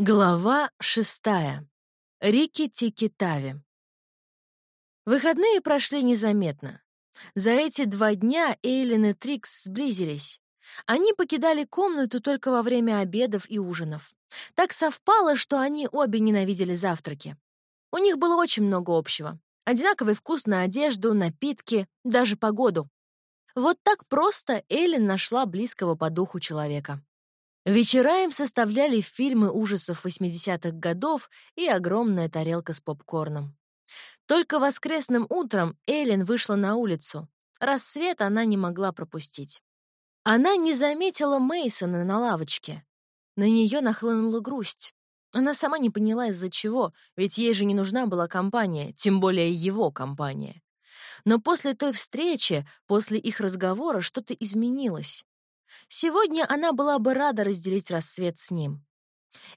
Глава шестая. Рики-тики-тави. Выходные прошли незаметно. За эти два дня Эйлин и Трикс сблизились. Они покидали комнату только во время обедов и ужинов. Так совпало, что они обе ненавидели завтраки. У них было очень много общего. Одинаковый вкус на одежду, напитки, даже погоду. Вот так просто Эйлин нашла близкого по духу человека. Вечера им составляли фильмы ужасов 80-х годов и огромная тарелка с попкорном. Только воскресным утром Эллен вышла на улицу. Рассвет она не могла пропустить. Она не заметила Мейсона на лавочке. На нее нахлынула грусть. Она сама не поняла, из-за чего, ведь ей же не нужна была компания, тем более его компания. Но после той встречи, после их разговора, что-то изменилось. Сегодня она была бы рада разделить рассвет с ним.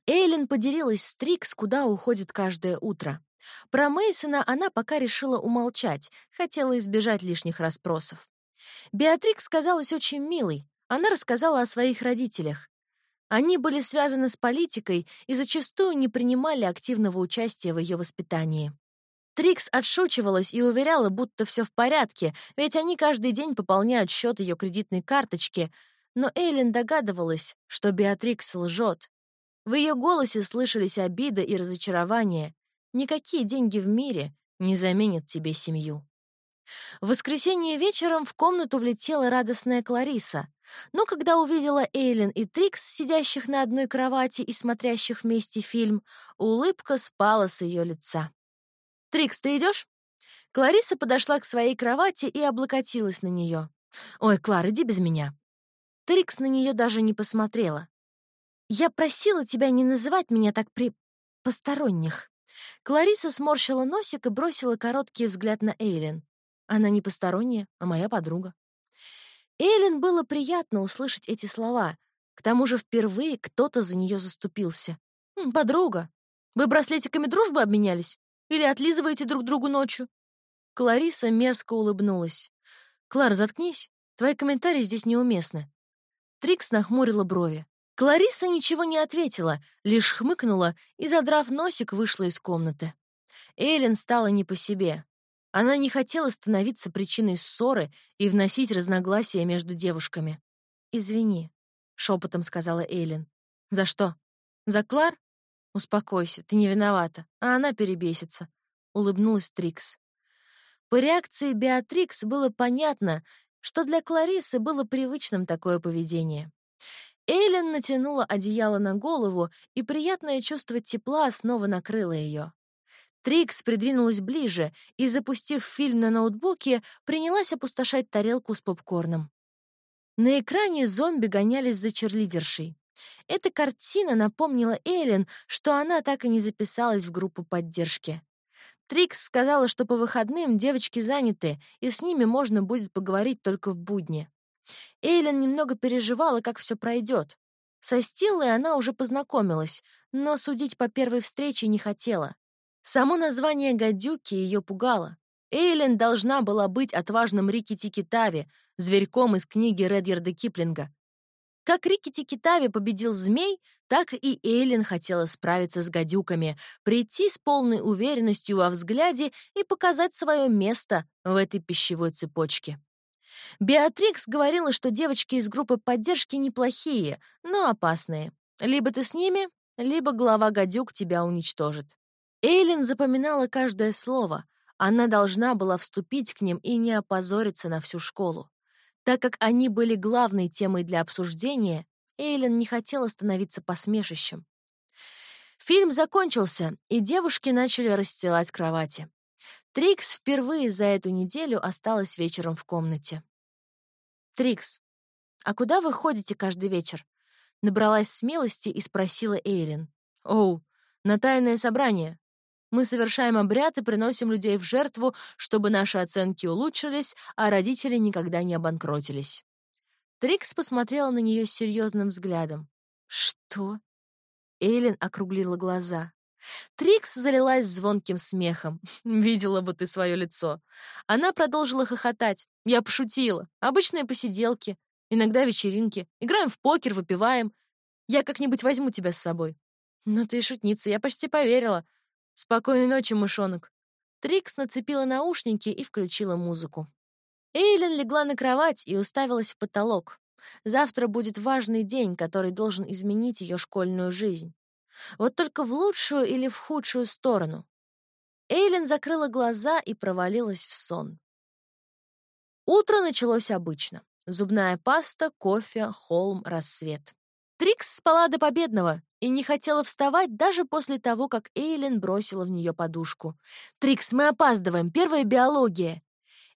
Эйлин поделилась с Трикс, куда уходит каждое утро. Про Мейсона она пока решила умолчать, хотела избежать лишних расспросов. Беатрикс казалась очень милой. Она рассказала о своих родителях. Они были связаны с политикой и зачастую не принимали активного участия в ее воспитании. Трикс отшучивалась и уверяла, будто все в порядке, ведь они каждый день пополняют счет ее кредитной карточки, но Эйлин догадывалась, что Беатрикс лжет. В ее голосе слышались обида и разочарование. Никакие деньги в мире не заменят тебе семью. В воскресенье вечером в комнату влетела радостная Клариса, но когда увидела Эйлин и Трикс, сидящих на одной кровати и смотрящих вместе фильм, улыбка спала с ее лица. «Трикс, ты идешь? Клариса подошла к своей кровати и облокотилась на нее. «Ой, Клар, иди без меня. Трикс на нее даже не посмотрела. «Я просила тебя не называть меня так при... посторонних». Клариса сморщила носик и бросила короткий взгляд на Эйлин. Она не посторонняя, а моя подруга. Эйлин было приятно услышать эти слова. К тому же впервые кто-то за нее заступился. «Подруга, вы браслетиками дружбы обменялись? Или отлизываете друг другу ночью?» Клариса мерзко улыбнулась. «Клар, заткнись. Твои комментарии здесь неуместны. Трикс нахмурила брови. Клариса ничего не ответила, лишь хмыкнула и, задрав носик, вышла из комнаты. Эйлин стала не по себе. Она не хотела становиться причиной ссоры и вносить разногласия между девушками. «Извини», — шепотом сказала Эйлин. «За что? За Клар? Успокойся, ты не виновата, а она перебесится», — улыбнулась Трикс. По реакции Беатрикс было понятно, что для Кларисы было привычным такое поведение. Эйлен натянула одеяло на голову, и приятное чувство тепла снова накрыло ее. Трикс придвинулась ближе и, запустив фильм на ноутбуке, принялась опустошать тарелку с попкорном. На экране зомби гонялись за черлидершей. Эта картина напомнила Эйлен, что она так и не записалась в группу поддержки. Трикс сказала, что по выходным девочки заняты, и с ними можно будет поговорить только в будни. Эйлен немного переживала, как все пройдет. Со Стиллой она уже познакомилась, но судить по первой встрече не хотела. Само название «гадюки» ее пугало. Эйлен должна была быть отважным Рики Тики зверьком из книги Редьярда Киплинга. Как Рики Тикитави победил змей, так и Эйлин хотела справиться с гадюками, прийти с полной уверенностью во взгляде и показать свое место в этой пищевой цепочке. Беатрикс говорила, что девочки из группы поддержки неплохие, но опасные. Либо ты с ними, либо глава гадюк тебя уничтожит. Эйлин запоминала каждое слово. Она должна была вступить к ним и не опозориться на всю школу. Так как они были главной темой для обсуждения, Эйлин не хотела становиться посмешищем. Фильм закончился, и девушки начали расстилать кровати. Трикс впервые за эту неделю осталась вечером в комнате. «Трикс, а куда вы ходите каждый вечер?» Набралась смелости и спросила Эйлин. «Оу, на тайное собрание. Мы совершаем обряд и приносим людей в жертву, чтобы наши оценки улучшились, а родители никогда не обанкротились. Трикс посмотрела на нее серьезным взглядом. «Что?» Эйлин округлила глаза. Трикс залилась звонким смехом. «Видела бы ты свое лицо». Она продолжила хохотать. «Я пошутила. Обычные посиделки, иногда вечеринки. Играем в покер, выпиваем. Я как-нибудь возьму тебя с собой. «Ну ты шутница, я почти поверила. Спокойной ночи, мышонок». Трикс нацепила наушники и включила музыку. Эйлин легла на кровать и уставилась в потолок. Завтра будет важный день, который должен изменить ее школьную жизнь. Вот только в лучшую или в худшую сторону. Эйлин закрыла глаза и провалилась в сон. Утро началось обычно. Зубная паста, кофе, холм, рассвет. Трикс спала до победного и не хотела вставать даже после того, как Эйлин бросила в нее подушку. «Трикс, мы опаздываем! Первая биология!»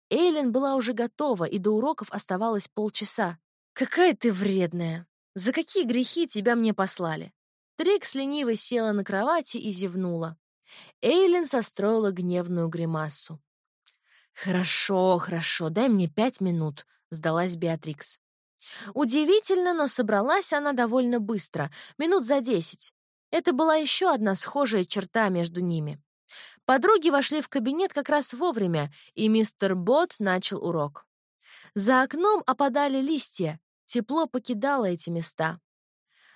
Эйлин была уже готова, и до уроков оставалось полчаса. «Какая ты вредная! За какие грехи тебя мне послали?» Трикс лениво села на кровати и зевнула. Эйлин состроила гневную гримасу. «Хорошо, хорошо, дай мне пять минут», — сдалась Беатрикс. Удивительно, но собралась она довольно быстро, минут за десять. Это была еще одна схожая черта между ними. Подруги вошли в кабинет как раз вовремя, и мистер Бот начал урок. За окном опадали листья, тепло покидало эти места.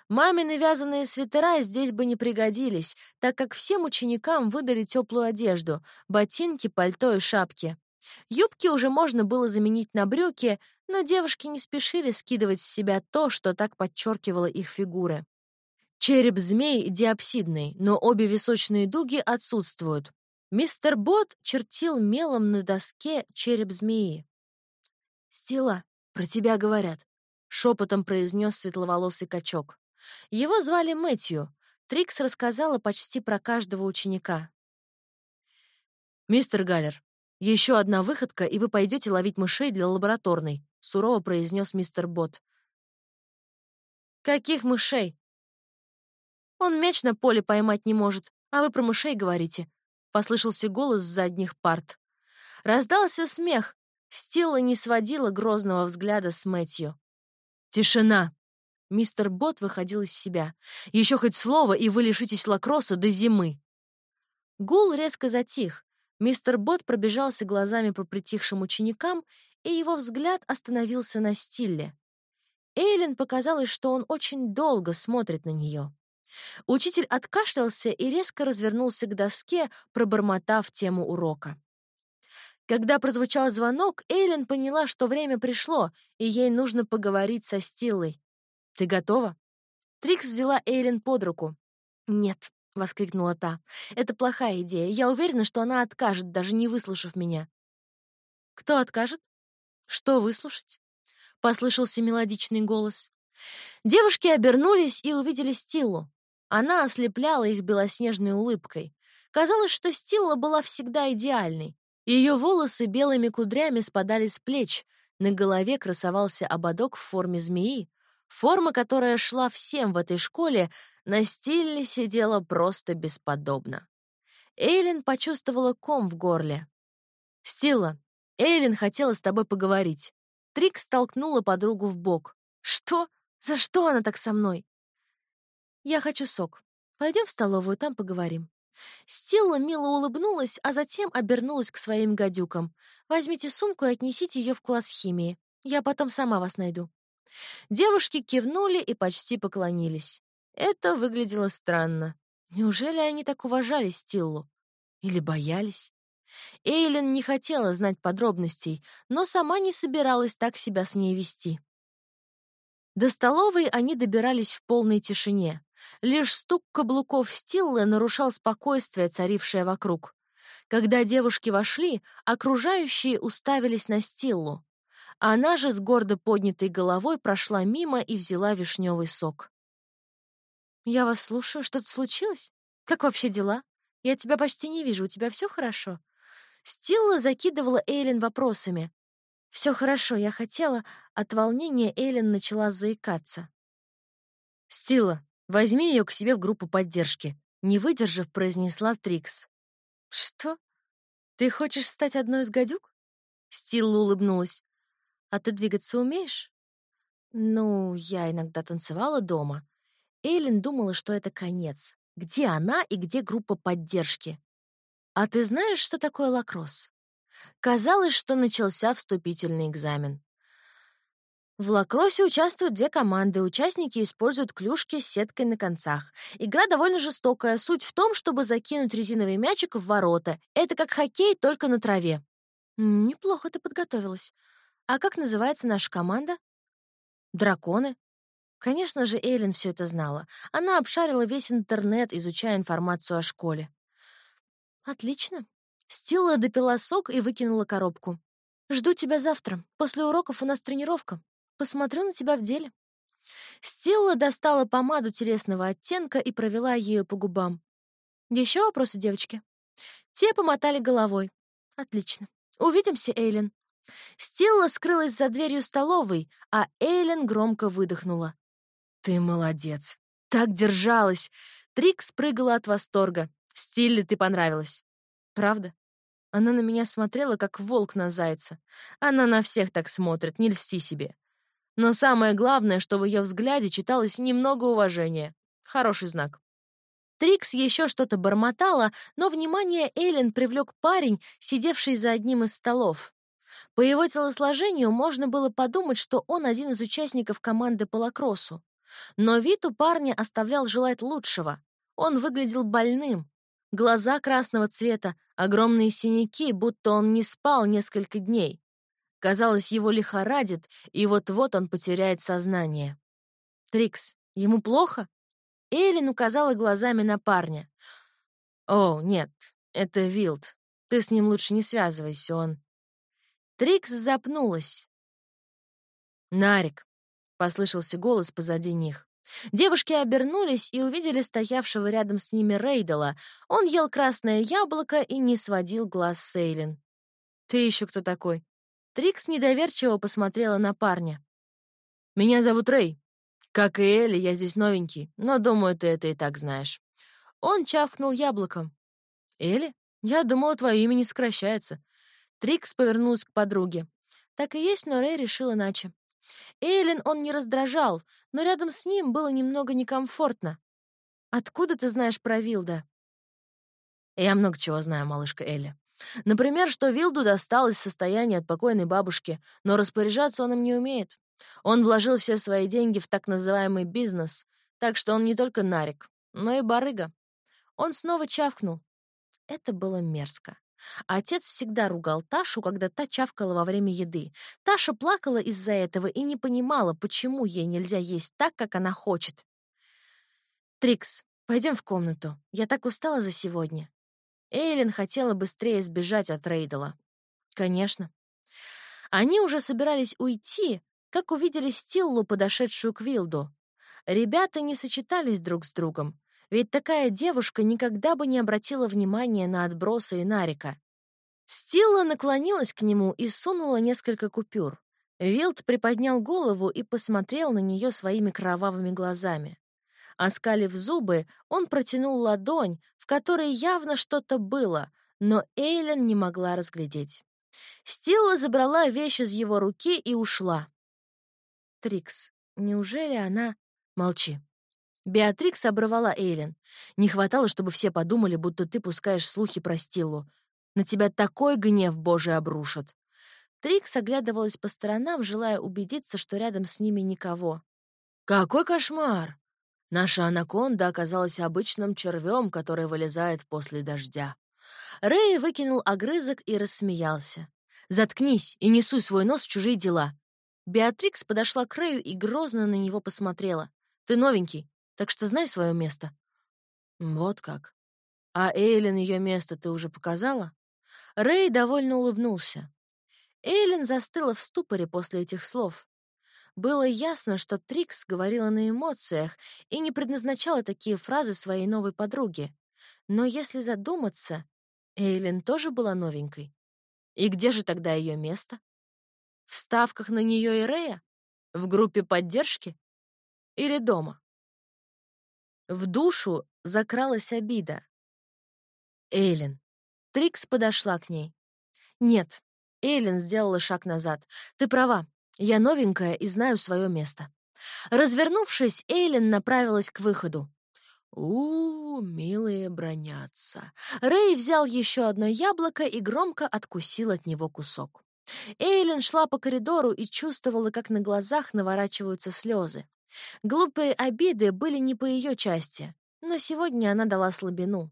Мамины вязаные свитера здесь бы не пригодились, так как всем ученикам выдали теплую одежду — ботинки, пальто и шапки. Юбки уже можно было заменить на брюки, но девушки не спешили скидывать с себя то, что так подчеркивало их фигуры. Череп змей диапсидный, но обе височные дуги отсутствуют. Мистер Бот чертил мелом на доске череп змеи. «Стила, про тебя говорят», — шепотом произнес светловолосый качок. Его звали Мэтью. Трикс рассказала почти про каждого ученика. «Мистер Галлер, еще одна выходка, и вы пойдете ловить мышей для лабораторной», — сурово произнес мистер Бот. «Каких мышей?» «Он мяч на поле поймать не может, а вы про мышей говорите», — послышался голос с задних парт. Раздался смех. Стилла не сводила грозного взгляда с Мэтью. «Тишина!» Мистер Бот выходил из себя. «Еще хоть слово, и вы лишитесь лакросса до зимы!» Гул резко затих. Мистер Бот пробежался глазами по притихшим ученикам, и его взгляд остановился на Стилле. Эйлин показалось, что он очень долго смотрит на нее. Учитель откашлялся и резко развернулся к доске, пробормотав тему урока. Когда прозвучал звонок, Эйлин поняла, что время пришло, и ей нужно поговорить со Стиллой. «Ты готова?» Трикс взяла Эйлин под руку. «Нет», — воскликнула та, — «это плохая идея. Я уверена, что она откажет, даже не выслушав меня». «Кто откажет? Что выслушать?» — послышался мелодичный голос. Девушки обернулись и увидели Стиллу. Она ослепляла их белоснежной улыбкой. Казалось, что Стилла была всегда идеальной. Ее волосы белыми кудрями спадали с плеч, на голове красовался ободок в форме змеи, форма, которая шла всем в этой школе, на стиле сидела просто бесподобно. Эйлин почувствовала ком в горле. «Стилла, Эйлин хотела с тобой поговорить». Трик столкнула подругу в бок. «Что? За что она так со мной?» «Я хочу сок. Пойдем в столовую, там поговорим». Стилла мило улыбнулась, а затем обернулась к своим гадюкам. «Возьмите сумку и отнесите ее в класс химии. Я потом сама вас найду». Девушки кивнули и почти поклонились. Это выглядело странно. Неужели они так уважали Стиллу? Или боялись? Эйлин не хотела знать подробностей, но сама не собиралась так себя с ней вести. До столовой они добирались в полной тишине. Лишь стук каблуков Стиллы нарушал спокойствие, царившее вокруг. Когда девушки вошли, окружающие уставились на Стиллу. Она же с гордо поднятой головой прошла мимо и взяла вишневый сок. «Я вас слушаю. Что-то случилось? Как вообще дела? Я тебя почти не вижу. У тебя все хорошо?» Стилла закидывала Эйлин вопросами. «Все хорошо, я хотела...» От волнения Эйлин начала заикаться. «Стилла, Возьми ее к себе в группу поддержки», — не выдержав, произнесла Трикс. «Что? Ты хочешь стать одной из гадюк?» Стилла улыбнулась. «А ты двигаться умеешь?» «Ну, я иногда танцевала дома». Эйлин думала, что это конец. Где она и где группа поддержки? «А ты знаешь, что такое лакросс?» Казалось, что начался вступительный экзамен. В лакроссе участвуют две команды. Участники используют клюшки с сеткой на концах. Игра довольно жестокая. Суть в том, чтобы закинуть резиновый мячик в ворота. Это как хоккей, только на траве. Неплохо ты подготовилась. А как называется наша команда? Драконы. Конечно же, Эйлин все это знала. Она обшарила весь интернет, изучая информацию о школе. Отлично. Стилла допила сок и выкинула коробку. Жду тебя завтра. После уроков у нас тренировка. Посмотрю на тебя в деле». Стилла достала помаду телесного оттенка и провела ею по губам. Еще вопросы, девочки?» Те помотали головой. «Отлично. Увидимся, Эйлин». Стилла скрылась за дверью столовой, а Эйлин громко выдохнула. «Ты молодец. Так держалась!» Трик спрыгала от восторга. «Стилле ты понравилась». «Правда?» Она на меня смотрела, как волк на зайца. Она на всех так смотрит, не льсти себе. Но самое главное, что в ее взгляде читалось немного уважения. Хороший знак. Трикс еще что-то бормотала, но внимание Эйлен привлек парень, сидевший за одним из столов. По его телосложению можно было подумать, что он один из участников команды по лакроссу. Но вид у парня оставлял желать лучшего. Он выглядел больным. Глаза красного цвета, огромные синяки, будто он не спал несколько дней. Казалось, его лихорадит, и вот-вот он потеряет сознание. «Трикс, ему плохо?» Эйлин указала глазами на парня. «О, нет, это Вилд. Ты с ним лучше не связывайся, он...» Трикс запнулась. «Нарик», — послышался голос позади них. Девушки обернулись и увидели стоявшего рядом с ними Рейдела. Он ел красное яблоко и не сводил глаз с Эйлин. «Ты еще кто такой?» Трикс недоверчиво посмотрела на парня. «Меня зовут Рэй. Как и Элли, я здесь новенький, но, думаю, ты это и так знаешь». Он чавкнул яблоком. «Элли? Я думала, твое имя не сокращается». Трикс повернулась к подруге. Так и есть, но Рэй решил иначе. Эйлин он не раздражал, но рядом с ним было немного некомфортно. «Откуда ты знаешь про Вилда?» «Я много чего знаю, малышка Элли. Например, что Вилду досталось состояние от покойной бабушки, но распоряжаться он им не умеет. Он вложил все свои деньги в так называемый бизнес, так что он не только нарик, но и барыга. Он снова чавкнул. Это было мерзко. Отец всегда ругал Ташу, когда та чавкала во время еды. Таша плакала из-за этого и не понимала, почему ей нельзя есть так, как она хочет. «Трикс, пойдем в комнату. Я так устала за сегодня». Эйлин хотела быстрее сбежать от Рейдела. Конечно. Они уже собирались уйти, как увидели Стиллу, подошедшую к Вилду. Ребята не сочетались друг с другом, ведь такая девушка никогда бы не обратила внимания на отбросы и Нарика. Стилла наклонилась к нему и сунула несколько купюр. Вилд приподнял голову и посмотрел на нее своими кровавыми глазами. Оскалив зубы, он протянул ладонь, в которой явно что-то было, но Эйлен не могла разглядеть. Стилла забрала вещь из его руки и ушла. Трикс, неужели она... Молчи. Беатрикс оборвала Эйлен. Не хватало, чтобы все подумали, будто ты пускаешь слухи про Стиллу. На тебя такой гнев Божий обрушат. Трикс оглядывалась по сторонам, желая убедиться, что рядом с ними никого. «Какой кошмар! Наша анаконда оказалась обычным червем, который вылезает после дождя. Рэй выкинул огрызок и рассмеялся. «Заткнись и не суй свой нос в чужие дела». Беатрикс подошла к Рэю и грозно на него посмотрела. «Ты новенький, так что знай свое место». «Вот как. А Эйлин ее место ты уже показала?» Рэй довольно улыбнулся. Эйлин застыла в ступоре после этих слов. Было ясно, что Трикс говорила на эмоциях и не предназначала такие фразы своей новой подруге. Но если задуматься, Эйлин тоже была новенькой. И где же тогда ее место? В ставках на нее и Рея? В группе поддержки? Или дома? В душу закралась обида. Эйлин. Трикс подошла к ней. «Нет». Эйлин сделала шаг назад. «Ты права. Я новенькая и знаю свое место. Развернувшись, Эйлин направилась к выходу. у, -у милые бронятся. Рэй взял еще одно яблоко и громко откусил от него кусок. Эйлин шла по коридору и чувствовала, как на глазах наворачиваются слезы. Глупые обиды были не по ее части, но сегодня она дала слабину.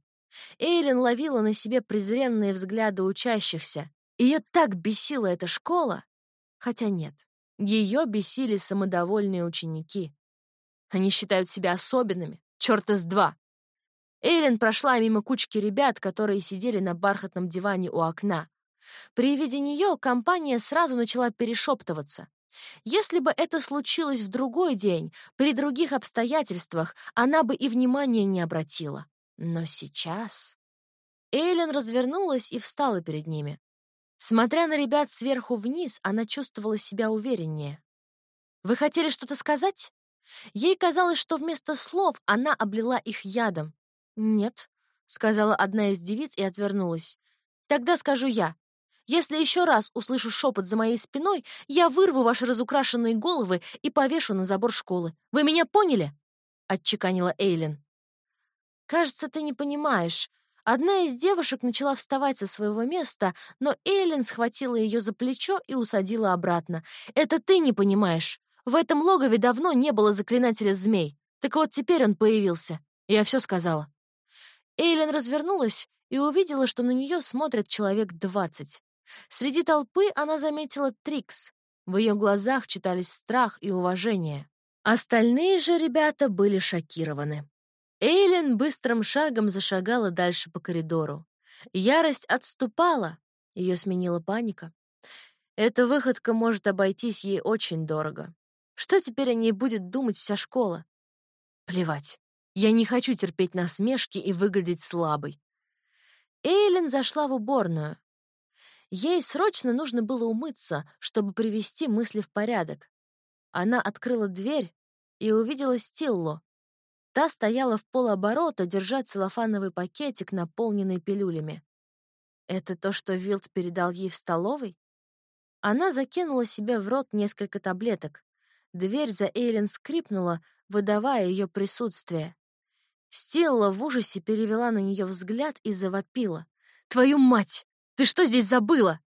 Эйлин ловила на себе презренные взгляды учащихся. Ее так бесила эта школа. Хотя нет, ее бесили самодовольные ученики. Они считают себя особенными. Чёрта с два. Эйлин прошла мимо кучки ребят, которые сидели на бархатном диване у окна. При виде нее компания сразу начала перешептываться. Если бы это случилось в другой день, при других обстоятельствах, она бы и внимания не обратила. Но сейчас... Эйлин развернулась и встала перед ними. Смотря на ребят сверху вниз, она чувствовала себя увереннее. «Вы хотели что-то сказать?» Ей казалось, что вместо слов она облила их ядом. «Нет», — сказала одна из девиц и отвернулась. «Тогда скажу я. Если еще раз услышу шепот за моей спиной, я вырву ваши разукрашенные головы и повешу на забор школы. Вы меня поняли?» — отчеканила Эйлин. «Кажется, ты не понимаешь. Одна из девушек начала вставать со своего места, но Эйлин схватила ее за плечо и усадила обратно. «Это ты не понимаешь. В этом логове давно не было заклинателя змей. Так вот теперь он появился. Я все сказала». Эйлин развернулась и увидела, что на нее смотрят человек двадцать. Среди толпы она заметила Трикс. В ее глазах читались страх и уважение. Остальные же ребята были шокированы. Эйлин быстрым шагом зашагала дальше по коридору. Ярость отступала, ее сменила паника. Эта выходка может обойтись ей очень дорого. Что теперь о ней будет думать вся школа? Плевать. Я не хочу терпеть насмешки и выглядеть слабой. Эйлин зашла в уборную. Ей срочно нужно было умыться, чтобы привести мысли в порядок. Она открыла дверь и увидела Стиллу. Та стояла в полоборота, держа целлофановый пакетик, наполненный пилюлями. Это то, что Вилд передал ей в столовой? Она закинула себе в рот несколько таблеток. Дверь за Эйлен скрипнула, выдавая ее присутствие. Стилла в ужасе перевела на нее взгляд и завопила. «Твою мать! Ты что здесь забыла?»